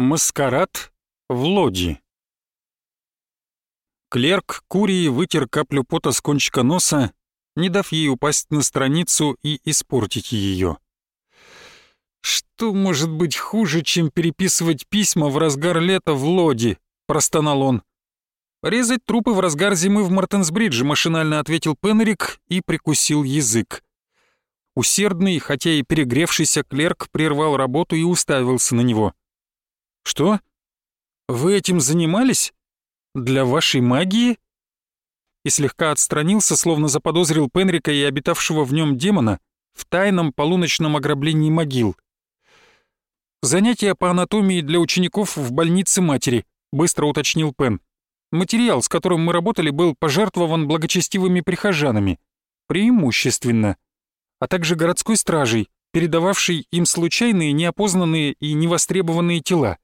Маскарад в Лоди. Клерк Курии вытер каплю пота с кончика носа, не дав ей упасть на страницу и испортить ее. «Что может быть хуже, чем переписывать письма в разгар лета в Лоди?» — простонал он. «Резать трупы в разгар зимы в Мартенсбридже», — машинально ответил Пенрик и прикусил язык. Усердный, хотя и перегревшийся клерк прервал работу и уставился на него. «Что? Вы этим занимались? Для вашей магии?» И слегка отстранился, словно заподозрил Пенрика и обитавшего в нем демона в тайном полуночном ограблении могил. «Занятия по анатомии для учеников в больнице матери», — быстро уточнил Пен. «Материал, с которым мы работали, был пожертвован благочестивыми прихожанами. Преимущественно. А также городской стражей, передававшей им случайные, неопознанные и невостребованные тела.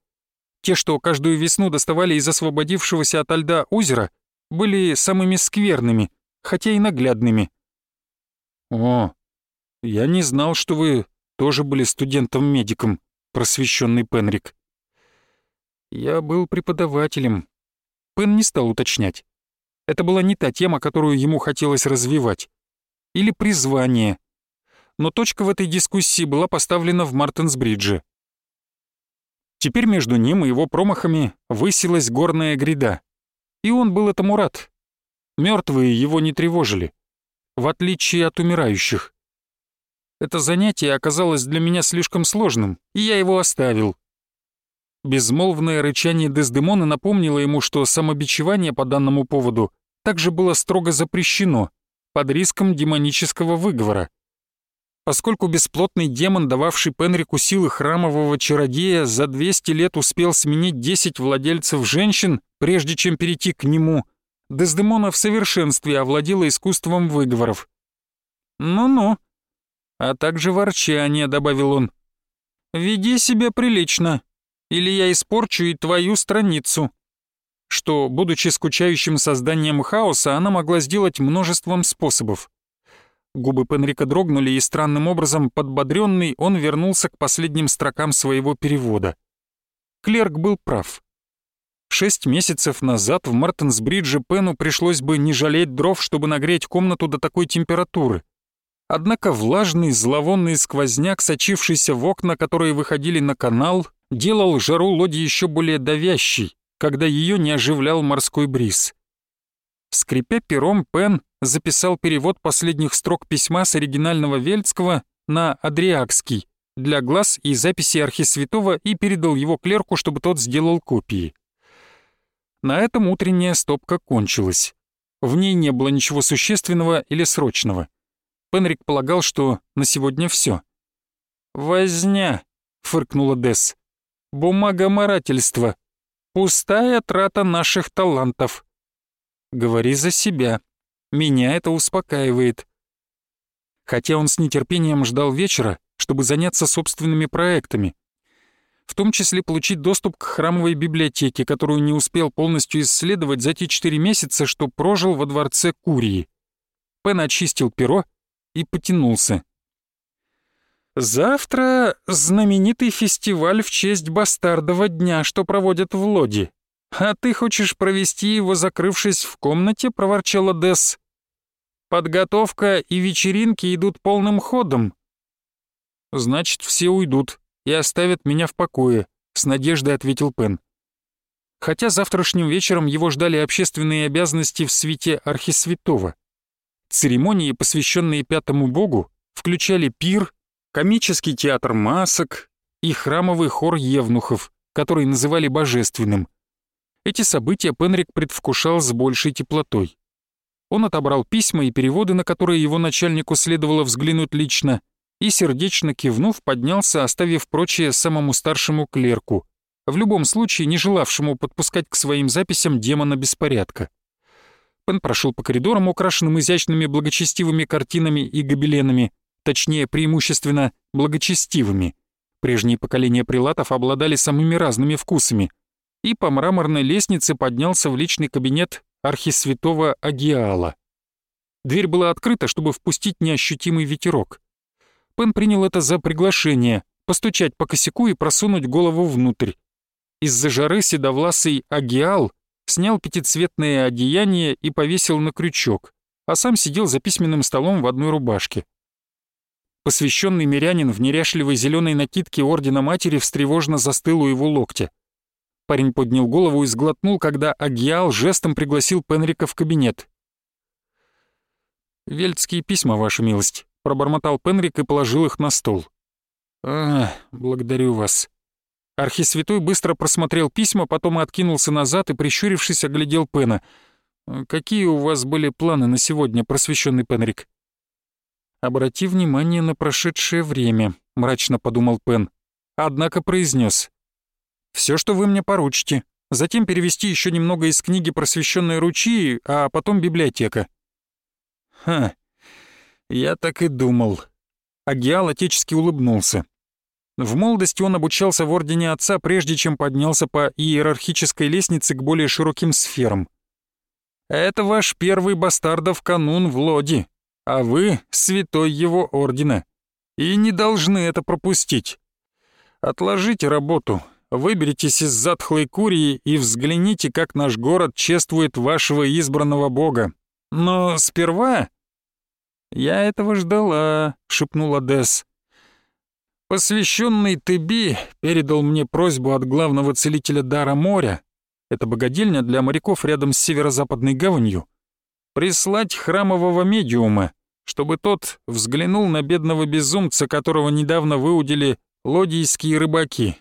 Те, что каждую весну доставали из освободившегося от льда озера, были самыми скверными, хотя и наглядными. «О, я не знал, что вы тоже были студентом-медиком», просвещенный Пенрик. «Я был преподавателем». Пен не стал уточнять. Это была не та тема, которую ему хотелось развивать. Или призвание. Но точка в этой дискуссии была поставлена в Мартенсбридже. Теперь между ним и его промахами высилась горная гряда. И он был этому рад. Мертвые его не тревожили. В отличие от умирающих. Это занятие оказалось для меня слишком сложным, и я его оставил. Безмолвное рычание Дездемона напомнило ему, что самобичевание по данному поводу также было строго запрещено, под риском демонического выговора. Поскольку бесплотный демон, дававший Пенрику силы храмового чародея, за 200 лет успел сменить 10 владельцев женщин, прежде чем перейти к нему, Дездемона в совершенстве овладела искусством выговоров. «Ну-ну», а также ворчание, добавил он. «Веди себя прилично, или я испорчу и твою страницу». Что, будучи скучающим созданием хаоса, она могла сделать множеством способов. Губы Пенрика дрогнули, и странным образом, подбодренный, он вернулся к последним строкам своего перевода. Клерк был прав. Шесть месяцев назад в Мартенсбридже Пену пришлось бы не жалеть дров, чтобы нагреть комнату до такой температуры. Однако влажный, зловонный сквозняк, сочившийся в окна, которые выходили на канал, делал жару лоди еще более давящей, когда ее не оживлял морской бриз. Скрипя пером, Пен записал перевод последних строк письма с оригинального вельцкого на адриакский для глаз и записи архисвятого и передал его клерку, чтобы тот сделал копии. На этом утренняя стопка кончилась. В ней не было ничего существенного или срочного. Пенрик полагал, что на сегодня все. «Возня», — фыркнула Десс. «Бумагоморательство. Пустая трата наших талантов. Говори за себя. Меня это успокаивает. Хотя он с нетерпением ждал вечера, чтобы заняться собственными проектами. В том числе получить доступ к храмовой библиотеке, которую не успел полностью исследовать за те четыре месяца, что прожил во дворце Курии. Пен очистил перо и потянулся. «Завтра знаменитый фестиваль в честь бастардова дня, что проводят в Лоди. «А ты хочешь провести его, закрывшись в комнате?» — проворчала Десс. «Подготовка и вечеринки идут полным ходом». «Значит, все уйдут и оставят меня в покое», — с надеждой ответил Пен. Хотя завтрашним вечером его ждали общественные обязанности в свете Архисвятого. Церемонии, посвященные пятому богу, включали пир, комический театр масок и храмовый хор евнухов, который называли божественным. Эти события Пенрик предвкушал с большей теплотой. Он отобрал письма и переводы, на которые его начальнику следовало взглянуть лично, и, сердечно кивнув, поднялся, оставив прочее самому старшему клерку, в любом случае не желавшему подпускать к своим записям демона беспорядка. Пен прошел по коридорам, украшенным изящными благочестивыми картинами и гобеленами, точнее, преимущественно благочестивыми. Прежние поколения прилатов обладали самыми разными вкусами — и по мраморной лестнице поднялся в личный кабинет архисвятого Агиала. Дверь была открыта, чтобы впустить неощутимый ветерок. Пен принял это за приглашение, постучать по косяку и просунуть голову внутрь. из-за жары седовласый Агиал снял пятицветное одеяние и повесил на крючок, а сам сидел за письменным столом в одной рубашке. Посвященный мирянин в неряшливой зеленой накидке Ордена Матери встревожно застыл у его локтя. Парень поднял голову и сглотнул, когда Агиал жестом пригласил Пенрика в кабинет. «Вельтские письма, ваша милость», — пробормотал Пенрик и положил их на стол. «А, благодарю вас». Архисвятой быстро просмотрел письма, потом откинулся назад и, прищурившись, оглядел Пена. «Какие у вас были планы на сегодня, просвещенный Пенрик?» «Обрати внимание на прошедшее время», — мрачно подумал Пен. Однако произнес: «Все, что вы мне поручите. Затем перевести еще немного из книги «Просвещенные ручьи», а потом библиотека». «Ха, я так и думал». Агиал отечески улыбнулся. В молодости он обучался в Ордене Отца, прежде чем поднялся по иерархической лестнице к более широким сферам. «Это ваш первый бастардов канун в Лоди а вы — святой его ордена, и не должны это пропустить. Отложите работу, выберитесь из затхлой курии и взгляните, как наш город чествует вашего избранного бога. Но сперва...» «Я этого ждала», — шепнула Десс. «Посвященный Теби передал мне просьбу от главного целителя Дара моря, это богадельня для моряков рядом с северо-западной гаванью, прислать храмового медиума, чтобы тот взглянул на бедного безумца, которого недавно выудили лодийские рыбаки.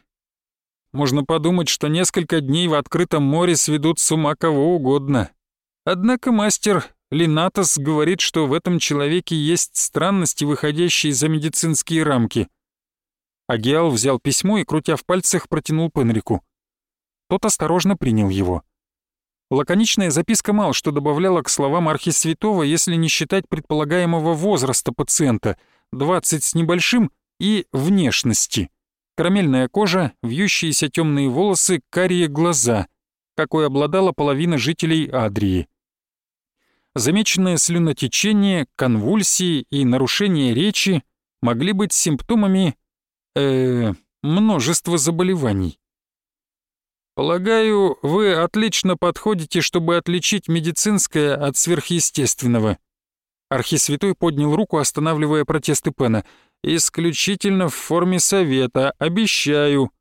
Можно подумать, что несколько дней в открытом море сведут с ума кого угодно. Однако мастер Линатос говорит, что в этом человеке есть странности, выходящие за медицинские рамки. Агиал взял письмо и, крутя в пальцах, протянул Пенрику. Тот осторожно принял его. Лаконичная записка мало что добавляла к словам архисвятого, если не считать предполагаемого возраста пациента, 20 с небольшим, и внешности. Карамельная кожа, вьющиеся темные волосы, карие глаза, какой обладала половина жителей Адрии. Замеченное слюнотечение, конвульсии и нарушение речи могли быть симптомами э, множества заболеваний. Полагаю, вы отлично подходите, чтобы отличить медицинское от сверхъестественного. Архисвятой поднял руку, останавливая протесты Пена. Исключительно в форме совета, обещаю.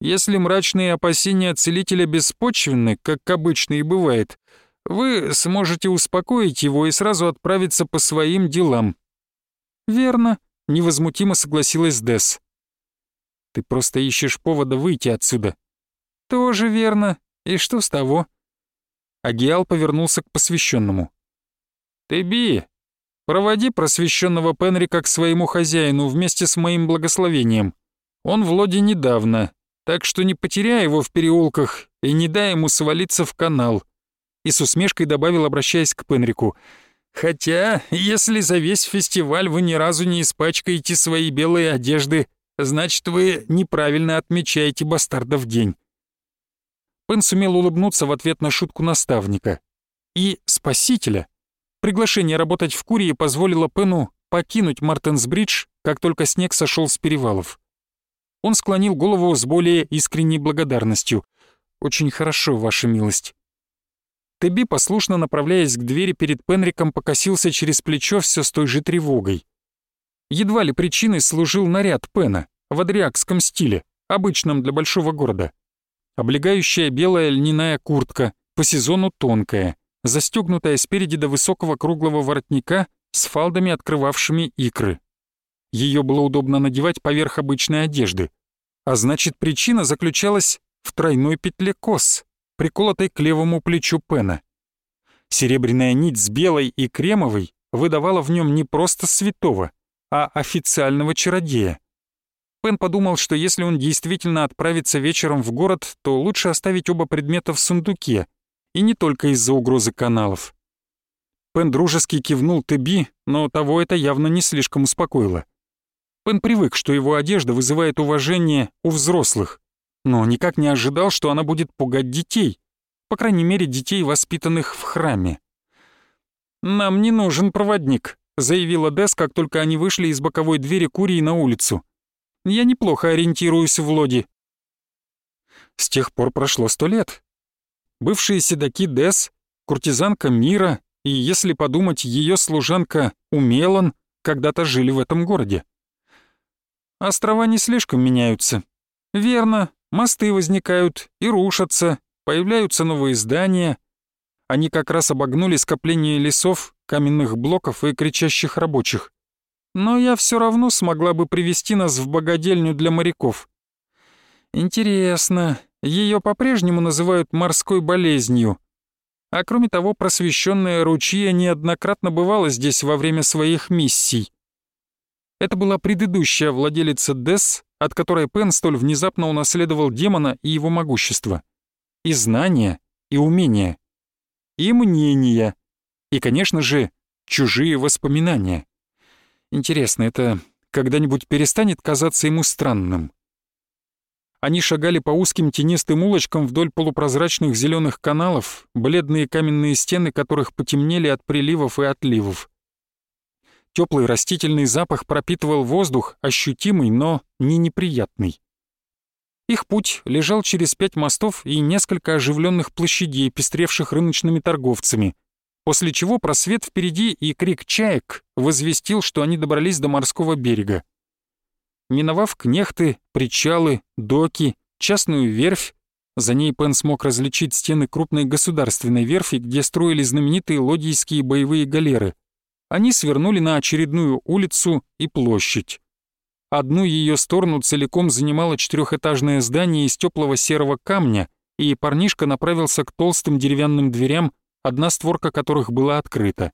Если мрачные опасения целителя беспочвенны, как обычно и бывает, вы сможете успокоить его и сразу отправиться по своим делам. Верно, невозмутимо согласилась Десс. Ты просто ищешь повода выйти отсюда, «Тоже верно. И что с того?» Агиал повернулся к посвященному. «Ты, Би, проводи просвещенного Пенрика к своему хозяину вместе с моим благословением. Он в лоде недавно, так что не потеряй его в переулках и не дай ему свалиться в канал». И с усмешкой добавил, обращаясь к Пенрику. «Хотя, если за весь фестиваль вы ни разу не испачкаете свои белые одежды, значит, вы неправильно отмечаете бастардов день». Пен сумел улыбнуться в ответ на шутку наставника. И спасителя. Приглашение работать в Курии позволило Пену покинуть Мартенсбридж, как только снег сошел с перевалов. Он склонил голову с более искренней благодарностью. «Очень хорошо, ваша милость». Теби, послушно направляясь к двери перед Пенриком, покосился через плечо все с той же тревогой. Едва ли причиной служил наряд Пена в адриакском стиле, обычном для большого города. Облегающая белая льняная куртка, по сезону тонкая, застегнутая спереди до высокого круглого воротника с фалдами, открывавшими икры. Ее было удобно надевать поверх обычной одежды. А значит, причина заключалась в тройной петле кос, приколотой к левому плечу Пена. Серебряная нить с белой и кремовой выдавала в нем не просто святого, а официального чародея. Пен подумал, что если он действительно отправится вечером в город, то лучше оставить оба предмета в сундуке, и не только из-за угрозы каналов. Пен дружески кивнул Теби, но того это явно не слишком успокоило. Пен привык, что его одежда вызывает уважение у взрослых, но никак не ожидал, что она будет пугать детей, по крайней мере, детей, воспитанных в храме. «Нам не нужен проводник», — заявила Дес, как только они вышли из боковой двери Курии на улицу. Я неплохо ориентируюсь в лоди». С тех пор прошло сто лет. Бывшие седаки Дес, куртизанка Мира и, если подумать, ее служанка Умелан когда-то жили в этом городе. Острова не слишком меняются. Верно, мосты возникают и рушатся, появляются новые здания. Они как раз обогнули скопление лесов, каменных блоков и кричащих рабочих. Но я все равно смогла бы привести нас в богадельню для моряков. Интересно, ее по-прежнему называют морской болезнью. А кроме того, просвещенная Ручья неоднократно бывала здесь во время своих миссий. Это была предыдущая владелица Десс, от которой Пен столь внезапно унаследовал демона и его могущество. И знания, и умения, и мнения, и, конечно же, чужие воспоминания. Интересно, это когда-нибудь перестанет казаться ему странным? Они шагали по узким тенистым улочкам вдоль полупрозрачных зеленых каналов, бледные каменные стены которых потемнели от приливов и отливов. Теплый растительный запах пропитывал воздух, ощутимый, но не неприятный. Их путь лежал через пять мостов и несколько оживленных площадей, пестревших рыночными торговцами, после чего просвет впереди и крик чаек возвестил, что они добрались до морского берега. Миновав кнехты, причалы, доки, частную верфь, за ней Пен смог различить стены крупной государственной верфи, где строили знаменитые лодийские боевые галеры. Они свернули на очередную улицу и площадь. Одну ее сторону целиком занимало четырехэтажное здание из теплого серого камня, и парнишка направился к толстым деревянным дверям, одна створка которых была открыта.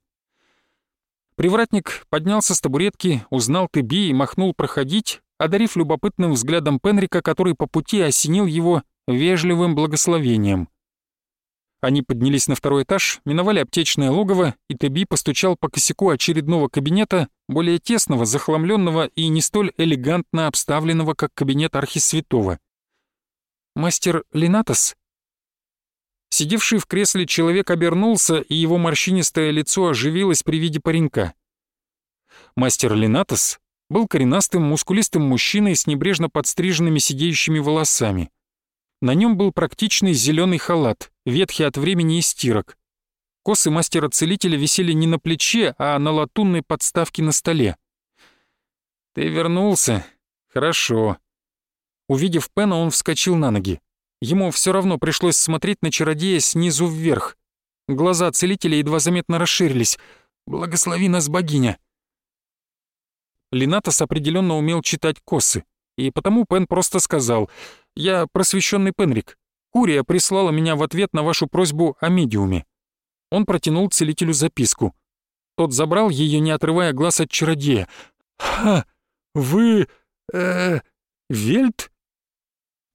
Привратник поднялся с табуретки, узнал Теби и махнул проходить, одарив любопытным взглядом Пенрика, который по пути осенил его вежливым благословением. Они поднялись на второй этаж, миновали аптечное логово, и Теби постучал по косяку очередного кабинета, более тесного, захламленного и не столь элегантно обставленного, как кабинет архисвятого. «Мастер Линатос?» Сидевший в кресле человек обернулся, и его морщинистое лицо оживилось при виде паренька. Мастер Линатос был коренастым, мускулистым мужчиной с небрежно подстриженными сидеющими волосами. На нем был практичный зеленый халат, ветхий от времени и стирок. Косы мастера-целителя висели не на плече, а на латунной подставке на столе. «Ты вернулся? Хорошо». Увидев Пена, он вскочил на ноги. Ему все равно пришлось смотреть на чародея снизу вверх. Глаза целителя едва заметно расширились. «Благослови нас, богиня!» Линатос определенно умел читать косы, и потому Пен просто сказал «Я просвещенный Пенрик. Курия прислала меня в ответ на вашу просьбу о медиуме». Он протянул целителю записку. Тот забрал ее, не отрывая глаз от чародея. «Ха! Вы... э... Вельт?»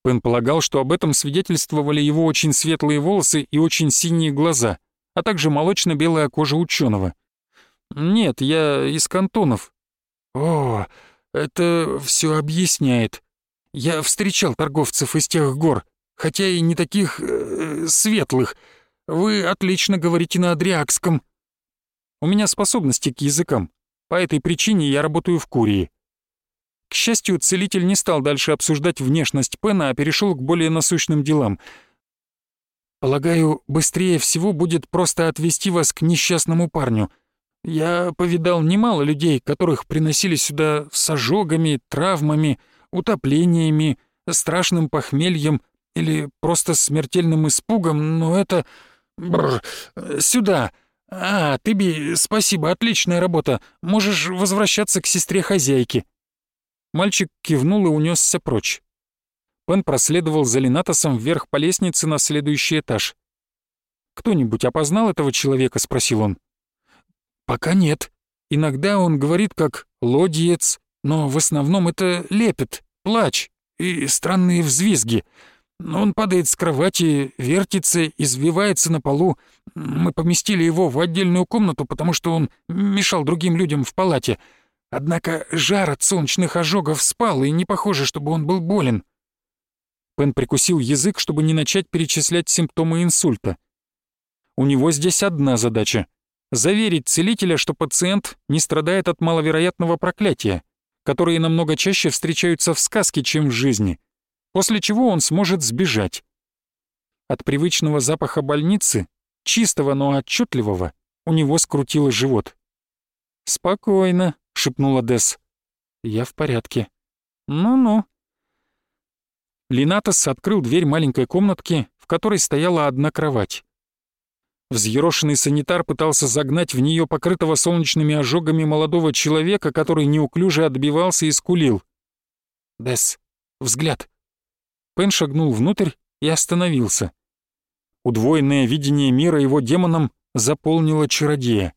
Пен полагал, что об этом свидетельствовали его очень светлые волосы и очень синие глаза, а также молочно-белая кожа ученого. «Нет, я из кантонов». «О, это все объясняет. Я встречал торговцев из тех гор, хотя и не таких... Э, светлых. Вы отлично говорите на адриакском». «У меня способности к языкам. По этой причине я работаю в Курии. К счастью, целитель не стал дальше обсуждать внешность Пена, а перешел к более насущным делам. «Полагаю, быстрее всего будет просто отвезти вас к несчастному парню. Я повидал немало людей, которых приносили сюда с ожогами, травмами, утоплениями, страшным похмельем или просто смертельным испугом, но это... Бррр, сюда!» «А, ты би, спасибо, отличная работа. Можешь возвращаться к сестре хозяйки». Мальчик кивнул и унесся прочь. Пен проследовал за Линатосом вверх по лестнице на следующий этаж. «Кто-нибудь опознал этого человека?» — спросил он. «Пока нет. Иногда он говорит как «лодиец», но в основном это лепет, плач и странные взвизги. Он падает с кровати, вертится, извивается на полу. Мы поместили его в отдельную комнату, потому что он мешал другим людям в палате — Однако жар от солнечных ожогов спал, и не похоже, чтобы он был болен. Пен прикусил язык, чтобы не начать перечислять симптомы инсульта. У него здесь одна задача — заверить целителя, что пациент не страдает от маловероятного проклятия, которые намного чаще встречаются в сказке, чем в жизни. после чего он сможет сбежать. От привычного запаха больницы, чистого, но отчетливого, у него скрутило живот. «Спокойно», — шепнула Десс. «Я в порядке». «Ну-ну». Линатос открыл дверь маленькой комнатки, в которой стояла одна кровать. Взъерошенный санитар пытался загнать в нее покрытого солнечными ожогами молодого человека, который неуклюже отбивался и скулил. «Десс, взгляд». Пен шагнул внутрь и остановился. Удвоенное видение мира его демоном заполнило чародея.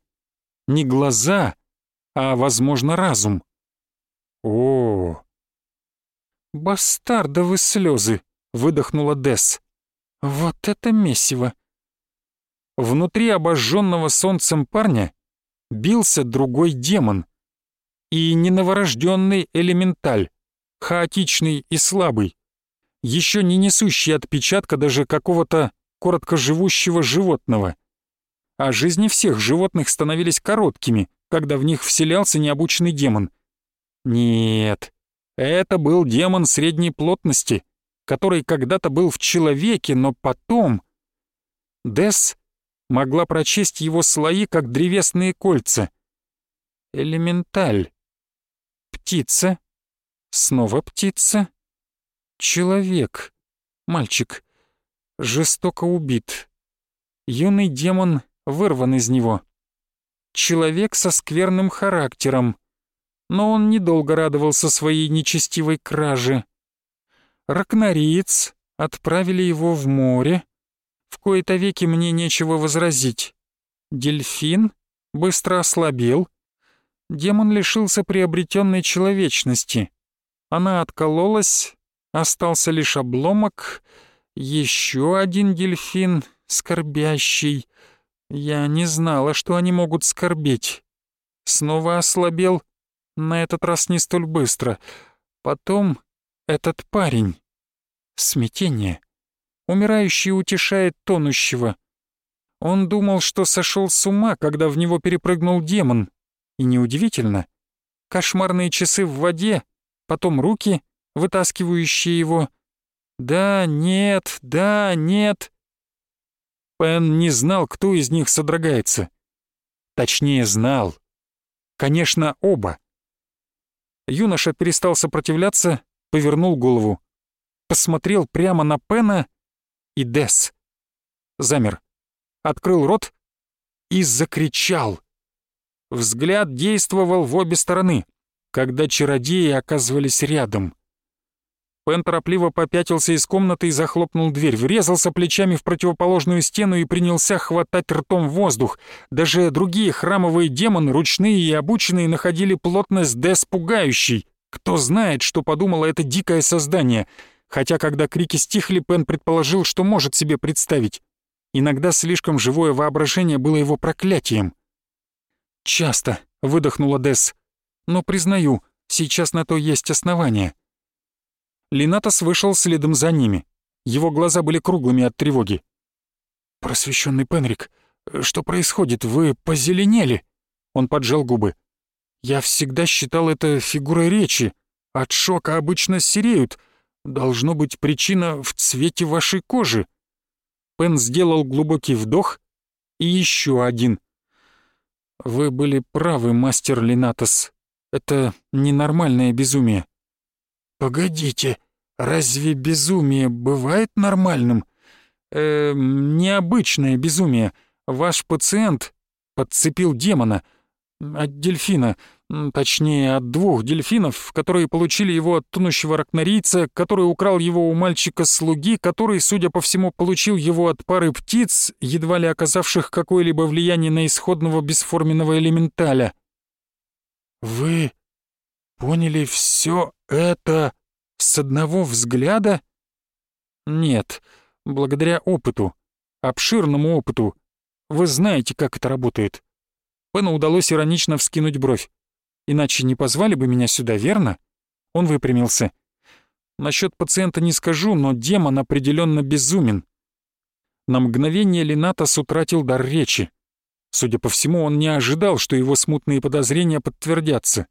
Не глаза, а, возможно, разум. О, «Бастардовы слезы!» — выдохнула Десс. «Вот это месиво!» Внутри обожженного солнцем парня бился другой демон. И не новорожденный элементаль, хаотичный и слабый, еще не несущий отпечатка даже какого-то короткоживущего животного. А жизни всех животных становились короткими, когда в них вселялся необученный демон. Нет, это был демон средней плотности, который когда-то был в человеке, но потом... Дес могла прочесть его слои, как древесные кольца. Элементаль. Птица. Снова птица. Человек. Мальчик. Жестоко убит. Юный демон вырван из него. Человек со скверным характером. Но он недолго радовался своей нечестивой краже. Ракнариец отправили его в море, в кои-то веки мне нечего возразить. Дельфин быстро ослабел. Демон лишился приобретенной человечности. Она откололась, остался лишь обломок. Еще один дельфин, скорбящий. Я не знала, что они могут скорбеть. Снова ослабел, на этот раз не столь быстро. Потом этот парень. Смятение. Умирающий утешает тонущего. Он думал, что сошел с ума, когда в него перепрыгнул демон. И неудивительно. Кошмарные часы в воде, потом руки, вытаскивающие его. Да, нет, да, нет. Пен не знал, кто из них содрогается. Точнее, знал. Конечно, оба. Юноша перестал сопротивляться, повернул голову. Посмотрел прямо на Пена и Дес. Замер, открыл рот и закричал. Взгляд действовал в обе стороны, когда чародеи оказывались рядом. Пен торопливо попятился из комнаты и захлопнул дверь, врезался плечами в противоположную стену и принялся хватать ртом воздух. Даже другие храмовые демоны, ручные и обученные, находили плотность Дес пугающей. Кто знает, что подумало это дикое создание — хотя когда крики стихли, Пен предположил, что может себе представить. Иногда слишком живое воображение было его проклятием. «Часто», — выдохнула Десс, — «но, признаю, сейчас на то есть основания». Линатос вышел следом за ними. Его глаза были круглыми от тревоги. «Просвещенный Пенрик, что происходит? Вы позеленели?» Он поджал губы. «Я всегда считал это фигурой речи. От шока обычно сереют, Должно быть причина в цвете вашей кожи. Пен сделал глубокий вдох и еще один. Вы были правы, мастер Линатос. Это ненормальное безумие. Погодите, разве безумие бывает нормальным? Э, необычное безумие. Ваш пациент подцепил демона от дельфина точнее от двух дельфинов, которые получили его от тонущего ракнорийца, который украл его у мальчика-слуги, который, судя по всему, получил его от пары птиц, едва ли оказавших какое-либо влияние на исходного бесформенного элементаля. «Вы поняли все это с одного взгляда?» «Нет, благодаря опыту, обширному опыту. Вы знаете, как это работает». Пену удалось иронично вскинуть бровь. Иначе не позвали бы меня сюда, верно?» Он выпрямился. «Насчет пациента не скажу, но демон определенно безумен». На мгновение Ленатос утратил дар речи. Судя по всему, он не ожидал, что его смутные подозрения подтвердятся.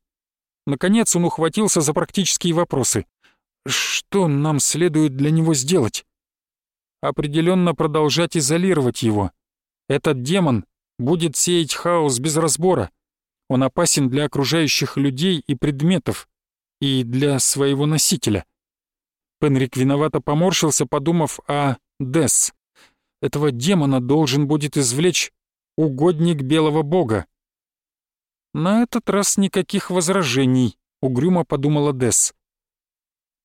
Наконец он ухватился за практические вопросы. Что нам следует для него сделать? Определенно продолжать изолировать его. Этот демон будет сеять хаос без разбора. Он опасен для окружающих людей и предметов, и для своего носителя. Пенрик виновато поморщился, подумав о Десс. Этого демона должен будет извлечь угодник белого бога. На этот раз никаких возражений, угрюмо подумала Десс.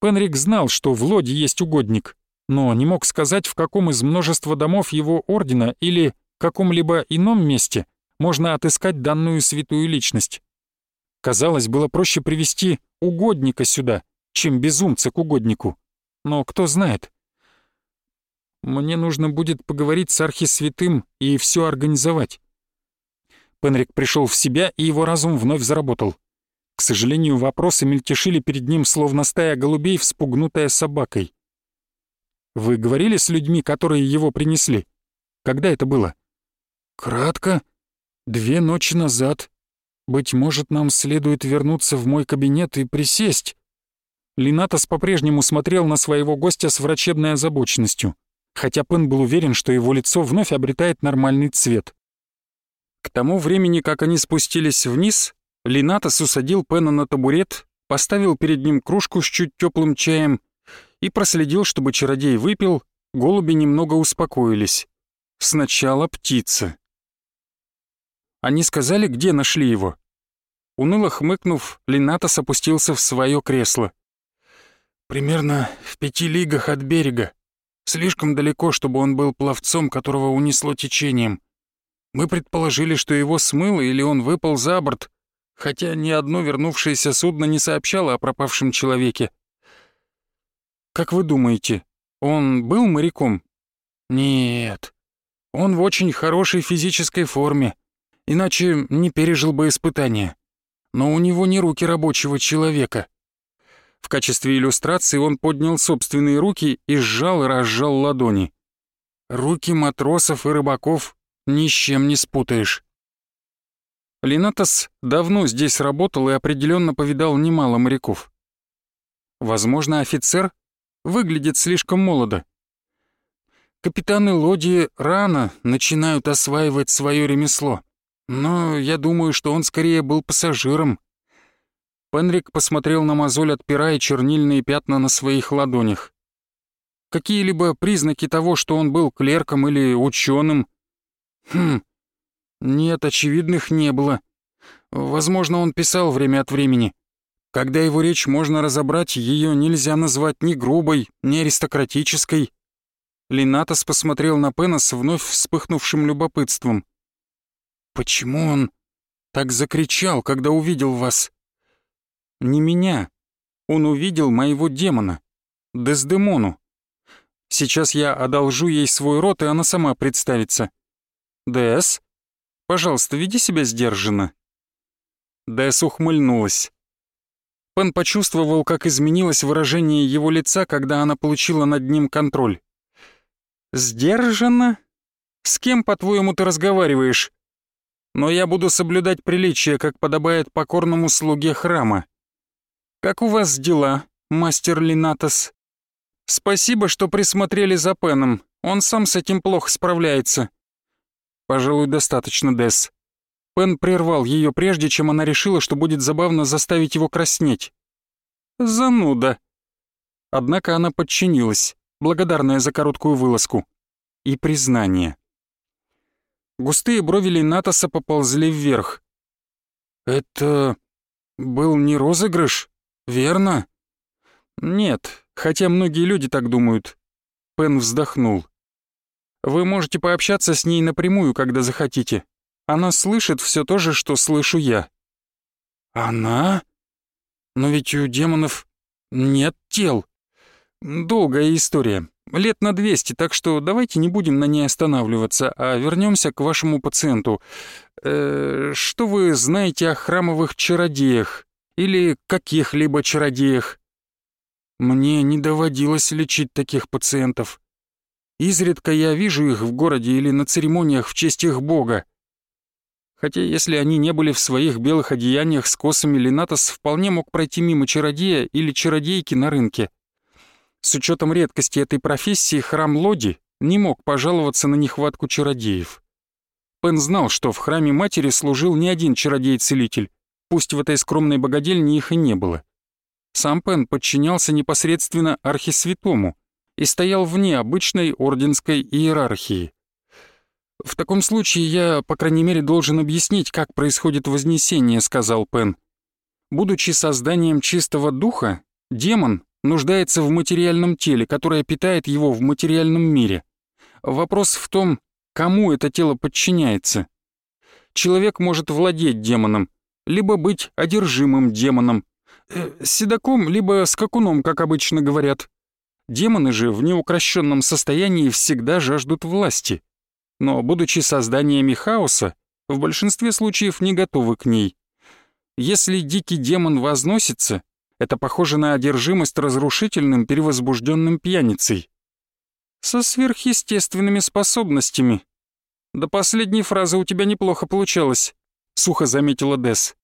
Пенрик знал, что в Лоде есть угодник, но не мог сказать, в каком из множества домов его ордена или каком-либо ином месте можно отыскать данную святую личность. Казалось, было проще привести угодника сюда, чем безумца к угоднику. Но кто знает. Мне нужно будет поговорить с архисвятым и все организовать. Пенрик пришел в себя, и его разум вновь заработал. К сожалению, вопросы мельтешили перед ним, словно стая голубей, вспугнутая собакой. «Вы говорили с людьми, которые его принесли? Когда это было?» «Кратко. Две ночи назад. Быть может, нам следует вернуться в мой кабинет и присесть». Линатос по-прежнему смотрел на своего гостя с врачебной озабоченностью, хотя Пен был уверен, что его лицо вновь обретает нормальный цвет. К тому времени, как они спустились вниз, Линатос усадил Пена на табурет, поставил перед ним кружку с чуть теплым чаем и проследил, чтобы чародей выпил, голуби немного успокоились. Сначала птица. Они сказали, где нашли его. Уныло хмыкнув, Линатос опустился в свое кресло. «Примерно в пяти лигах от берега. Слишком далеко, чтобы он был пловцом, которого унесло течением. Мы предположили, что его смыло или он выпал за борт, хотя ни одно вернувшееся судно не сообщало о пропавшем человеке. Как вы думаете, он был моряком? Нет. Он в очень хорошей физической форме, иначе не пережил бы испытания. Но у него не руки рабочего человека. В качестве иллюстрации он поднял собственные руки и сжал и разжал ладони. Руки матросов и рыбаков ни с чем не спутаешь. Линатос давно здесь работал и определенно повидал немало моряков. Возможно, офицер выглядит слишком молодо. Капитаны лодии рано начинают осваивать свое ремесло, но я думаю, что он скорее был пассажиром. Пенрик посмотрел на мозоль от пера и чернильные пятна на своих ладонях. Какие-либо признаки того, что он был клерком или ученым, Хм, нет, очевидных не было. Возможно, он писал время от времени. Когда его речь можно разобрать, ее нельзя назвать ни грубой, ни аристократической. Линатос посмотрел на Пена с вновь вспыхнувшим любопытством. «Почему он так закричал, когда увидел вас?» «Не меня. Он увидел моего демона, Дездемону. Сейчас я одолжу ей свой рот, и она сама представится. «Дэс, пожалуйста, веди себя сдержанно». Дэс ухмыльнулась. Пен почувствовал, как изменилось выражение его лица, когда она получила над ним контроль. «Сдержанно? С кем, по-твоему, ты разговариваешь? Но я буду соблюдать приличие, как подобает покорному слуге храма. Как у вас дела, мастер Линатос? Спасибо, что присмотрели за Пеном, он сам с этим плохо справляется». «Пожалуй, достаточно, Десс». Пен прервал ее прежде, чем она решила, что будет забавно заставить его краснеть. «Зануда». Однако она подчинилась, благодарная за короткую вылазку. И признание. Густые брови Линатоса поползли вверх. «Это был не розыгрыш, верно?» «Нет, хотя многие люди так думают». Пен вздохнул. Вы можете пообщаться с ней напрямую, когда захотите. Она слышит все то же, что слышу я». «Она? Но ведь у демонов нет тел. Долгая история. Лет на 200, так что давайте не будем на ней останавливаться, а вернемся к вашему пациенту. Э, что вы знаете о храмовых чародеях? Или каких-либо чародеях?» «Мне не доводилось лечить таких пациентов. Изредка я вижу их в городе или на церемониях в честь их бога. Хотя если они не были в своих белых одеяниях с косами, Линатос вполне мог пройти мимо чародея или чародейки на рынке, С учетом редкости этой профессии храм Лоди не мог пожаловаться на нехватку чародеев. Пен знал, что в храме матери служил не один чародей-целитель, пусть в этой скромной богадельне их и не было. Сам Пен подчинялся непосредственно архисвятому и стоял вне обычной орденской иерархии. «В таком случае я, по крайней мере, должен объяснить, как происходит вознесение», — сказал Пен. «Будучи созданием чистого духа, демон нуждается в материальном теле, которое питает его в материальном мире. Вопрос в том, кому это тело подчиняется. Человек может владеть демоном, либо быть одержимым демоном, э, седаком, либо скакуном, как обычно говорят. Демоны же в неукрощенном состоянии всегда жаждут власти, но, будучи созданиями хаоса, в большинстве случаев не готовы к ней. Если дикий демон возносится, это похоже на одержимость разрушительным перевозбужденным пьяницей. Со сверхъестественными способностями. До последней фразы у тебя неплохо получалось, сухо заметила Дес.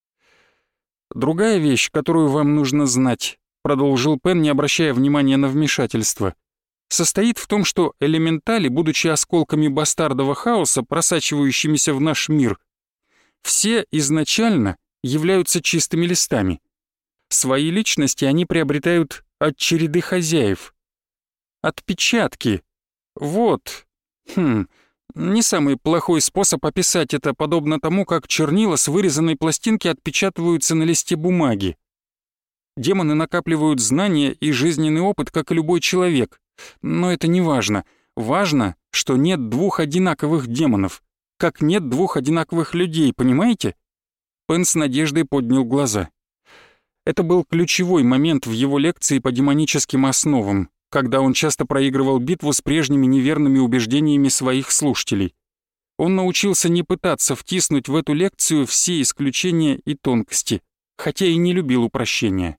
Другая вещь, которую вам нужно знать, продолжил Пен, не обращая внимания на вмешательство, состоит в том, что элементали, будучи осколками бастардового хаоса, просачивающимися в наш мир, все изначально являются чистыми листами. Свои личности они приобретают от череды хозяев. Отпечатки. Вот. Хм, не самый плохой способ описать это, подобно тому, как чернила с вырезанной пластинки отпечатываются на листе бумаги. Демоны накапливают знания и жизненный опыт, как и любой человек. Но это не важно. Важно, что нет двух одинаковых демонов. Как нет двух одинаковых людей, понимаете? Пен с надеждой поднял глаза. Это был ключевой момент в его лекции по демоническим основам, когда он часто проигрывал битву с прежними неверными убеждениями своих слушателей. Он научился не пытаться втиснуть в эту лекцию все исключения и тонкости, хотя и не любил упрощения.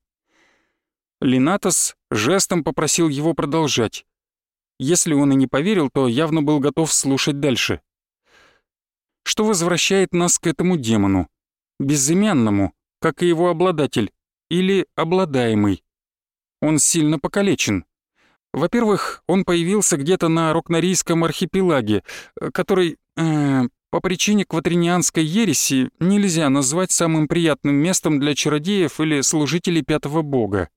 Линатос жестом попросил его продолжать. Если он и не поверил, то явно был готов слушать дальше. Что возвращает нас к этому демону? Безымянному, как и его обладатель, или обладаемый. Он сильно покалечен. Во-первых, он появился где-то на Рокнарийском архипелаге, который, э, по причине кватринианской ереси, нельзя назвать самым приятным местом для чародеев или служителей пятого бога.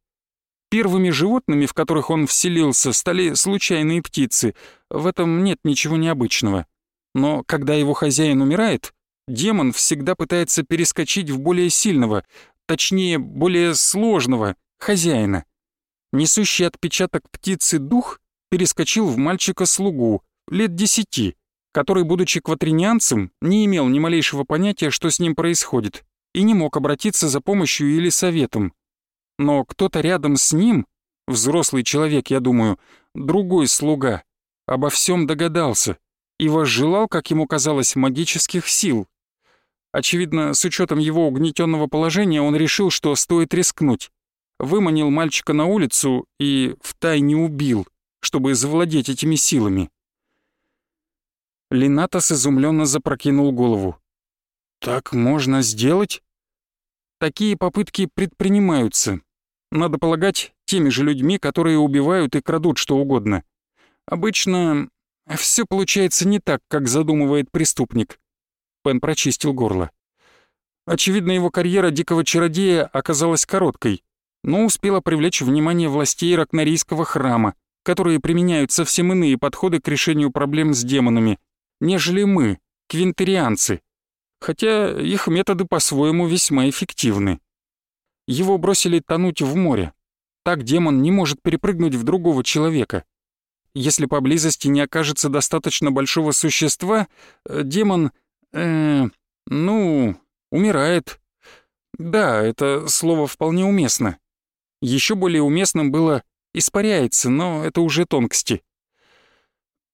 Первыми животными, в которых он вселился, стали случайные птицы. В этом нет ничего необычного. Но когда его хозяин умирает, демон всегда пытается перескочить в более сильного, точнее, более сложного, хозяина. Несущий отпечаток птицы дух перескочил в мальчика-слугу, лет десяти, который, будучи кватринианцем, не имел ни малейшего понятия, что с ним происходит, и не мог обратиться за помощью или советом. Но кто-то рядом с ним, взрослый человек, я думаю, другой слуга, обо всем догадался и возжелал, как ему казалось, магических сил. Очевидно, с учетом его угнетенного положения он решил, что стоит рискнуть. Выманил мальчика на улицу и втайне убил, чтобы завладеть этими силами. Линатос изумленно запрокинул голову. «Так можно сделать?» Такие попытки предпринимаются. Надо полагать, теми же людьми, которые убивают и крадут что угодно. Обычно все получается не так, как задумывает преступник. Пен прочистил горло. Очевидно, его карьера дикого чародея оказалась короткой, но успела привлечь внимание властей Ракнарийского храма, которые применяют совсем иные подходы к решению проблем с демонами, нежели мы, квинтерианцы, хотя их методы по-своему весьма эффективны. Его бросили тонуть в море. Так демон не может перепрыгнуть в другого человека. Если поблизости не окажется достаточно большого существа, э, демон э, ну, умирает. Да, это слово вполне уместно. Еще более уместным было «испаряется», но это уже тонкости.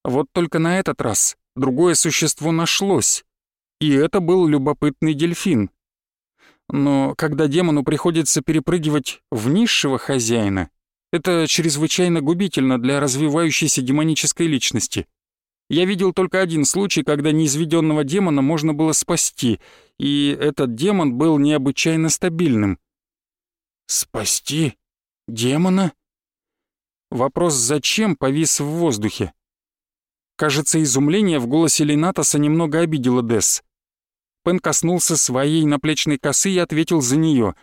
Вот только на этот раз другое существо нашлось, и это был любопытный дельфин. Но когда демону приходится перепрыгивать в низшего хозяина, это чрезвычайно губительно для развивающейся демонической личности. Я видел только один случай, когда неизведенного демона можно было спасти, и этот демон был необычайно стабильным. «Спасти? Демона?» Вопрос «зачем?» повис в воздухе. Кажется, изумление в голосе Линатоса немного обидело Десс. Пен коснулся своей наплечной косы и ответил за нее.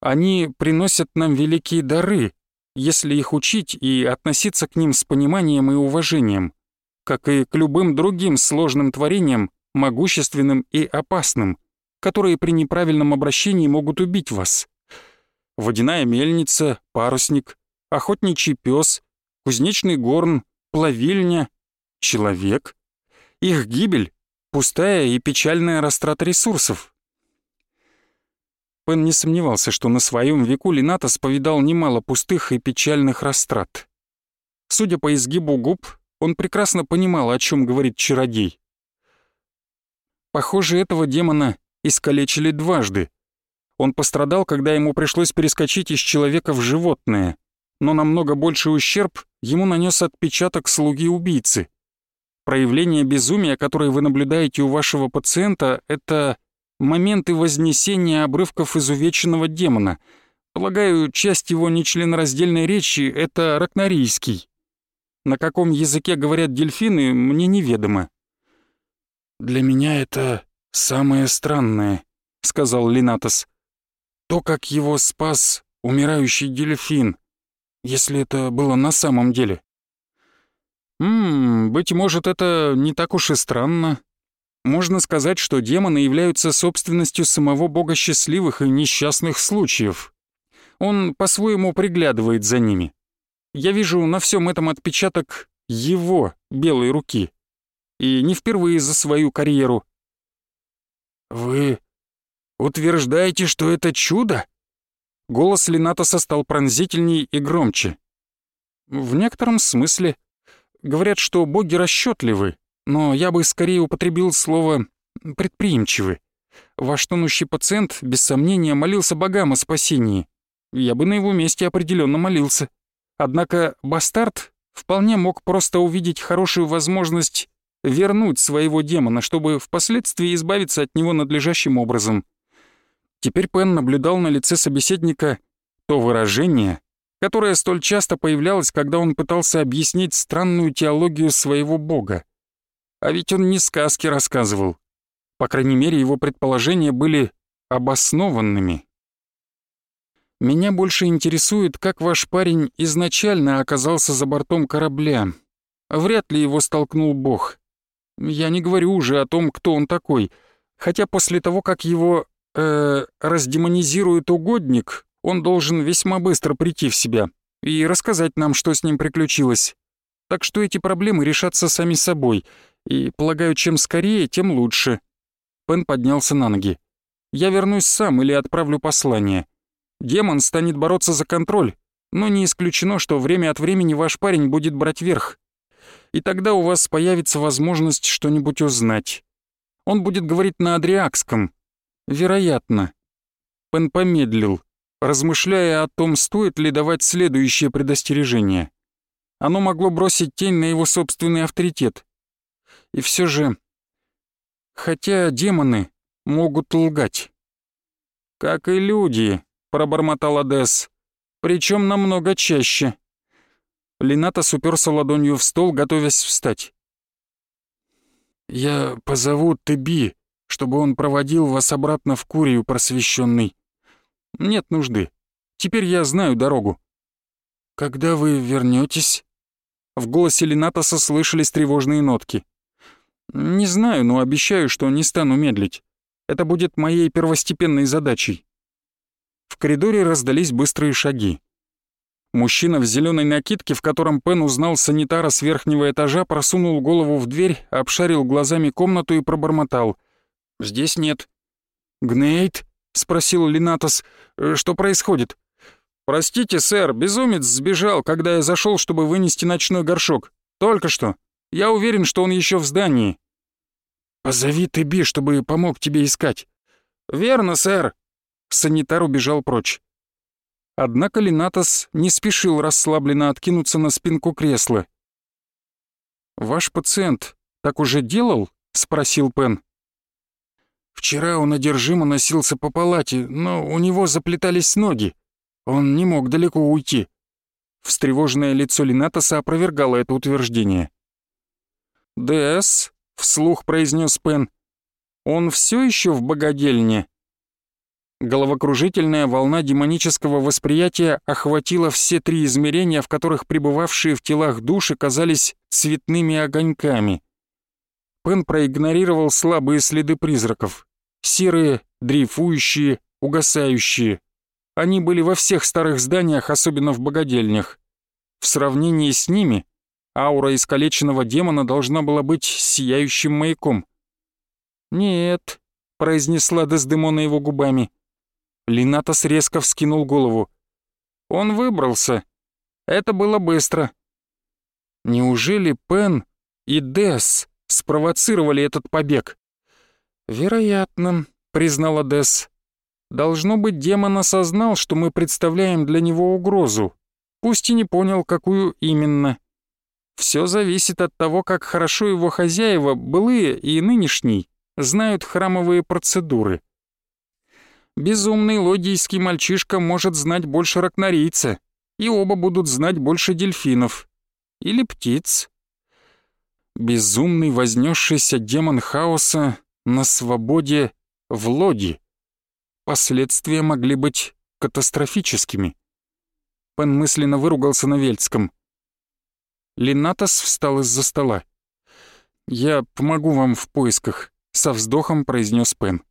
«Они приносят нам великие дары, если их учить и относиться к ним с пониманием и уважением, как и к любым другим сложным творениям, могущественным и опасным, которые при неправильном обращении могут убить вас. Водяная мельница, парусник, охотничий пес, кузнечный горн, плавильня, человек. Их гибель — пустая и печальная растрата ресурсов. Пен не сомневался, что на своем веку Линатос повидал немало пустых и печальных растрат. Судя по изгибу губ, он прекрасно понимал, о чем говорит чародей. Похоже, этого демона искалечили дважды. Он пострадал, когда ему пришлось перескочить из человека в животное, но намного больший ущерб ему нанес отпечаток слуги-убийцы. Проявление безумия, которое вы наблюдаете у вашего пациента, это моменты вознесения обрывков изувеченного демона. Полагаю, часть его нечленораздельной речи — это ракнарийский. На каком языке говорят дельфины, мне неведомо. «Для меня это самое странное», — сказал Линатос. «То, как его спас умирающий дельфин, если это было на самом деле». «Ммм, быть может, это не так уж и странно. Можно сказать, что демоны являются собственностью самого бога счастливых и несчастных случаев. Он по-своему приглядывает за ними. Я вижу на всем этом отпечаток его белой руки. И не впервые за свою карьеру. «Вы утверждаете, что это чудо?» Голос Линатоса стал пронзительней и громче. «В некотором смысле. Говорят, что боги расчетливы, но я бы скорее употребил слово «предприимчивы». Ваш тонущий пациент, без сомнения, молился богам о спасении. Я бы на его месте определенно молился. Однако бастард вполне мог просто увидеть хорошую возможность вернуть своего демона, чтобы впоследствии избавиться от него надлежащим образом. Теперь Пен наблюдал на лице собеседника то выражение, которое столь часто появлялось, когда он пытался объяснить странную теологию своего бога. А ведь он не сказки рассказывал. По крайней мере, его предположения были обоснованными. Меня больше интересует, как ваш парень изначально оказался за бортом корабля. Вряд ли его столкнул Бог. Я не говорю уже о том, кто он такой. Хотя после того, как его э, раздемонизирует угодник, он должен весьма быстро прийти в себя и рассказать нам, что с ним приключилось. Так что эти проблемы решатся сами собой — и, полагаю, чем скорее, тем лучше». Пен поднялся на ноги. «Я вернусь сам или отправлю послание. Демон станет бороться за контроль, но не исключено, что время от времени ваш парень будет брать верх. И тогда у вас появится возможность что-нибудь узнать. Он будет говорить на адриакском. Вероятно». Пен помедлил, размышляя о том, стоит ли давать следующее предостережение. Оно могло бросить тень на его собственный авторитет. И все же... Хотя демоны могут лгать. «Как и люди», — пробормотал Адес. «Причем намного чаще». Лината уперся ладонью в стол, готовясь встать. «Я позову Теби, чтобы он проводил вас обратно в Курию, просвещенный. Нет нужды. Теперь я знаю дорогу». «Когда вы вернетесь? В голосе Линатоса слышались тревожные нотки. «Не знаю, но обещаю, что не стану медлить. Это будет моей первостепенной задачей». В коридоре раздались быстрые шаги. Мужчина в зеленой накидке, в котором Пен узнал санитара с верхнего этажа, просунул голову в дверь, обшарил глазами комнату и пробормотал. «Здесь нет». «Гнейт?» — спросил Линатос. «Э, «Что происходит?» «Простите, сэр, безумец сбежал, когда я зашел, чтобы вынести ночной горшок. Только что. Я уверен, что он еще в здании». «Позови Теби, чтобы помог тебе искать». «Верно, сэр». Санитар убежал прочь. Однако Линатос не спешил расслабленно откинуться на спинку кресла. «Ваш пациент так уже делал?» — спросил Пен. «Вчера он одержимо носился по палате, но у него заплетались ноги. Он не мог далеко уйти. Встревоженное лицо Линатоса опровергало это утверждение. «ДС», — вслух произнес Пен, — «он все еще в богадельне?» Головокружительная волна демонического восприятия охватила все три измерения, в которых пребывавшие в телах души казались цветными огоньками. Пен проигнорировал слабые следы призраков. Серые, дрейфующие, угасающие. Они были во всех старых зданиях, особенно в богадельнях. В сравнении с ними аура искалеченного демона должна была быть сияющим маяком. «Нет», — произнесла Дездемона его губами, — Линатос резко вскинул голову. Он выбрался. Это было быстро. Неужели Пен и Дес спровоцировали этот побег? Вероятно, признала Дес. Должно быть, демон осознал, что мы представляем для него угрозу, пусть и не понял, какую именно. Все зависит от того, как хорошо его хозяева, былые и нынешний, знают храмовые процедуры безумный лодийский мальчишка может знать больше ракнорийца, и оба будут знать больше дельфинов. Или птиц. Безумный вознесшийся демон хаоса на свободе в лоди. Последствия могли быть катастрофическими. Пен мысленно выругался на вельцком. Линатос встал из-за стола. «Я помогу вам в поисках», — со вздохом произнес Пен.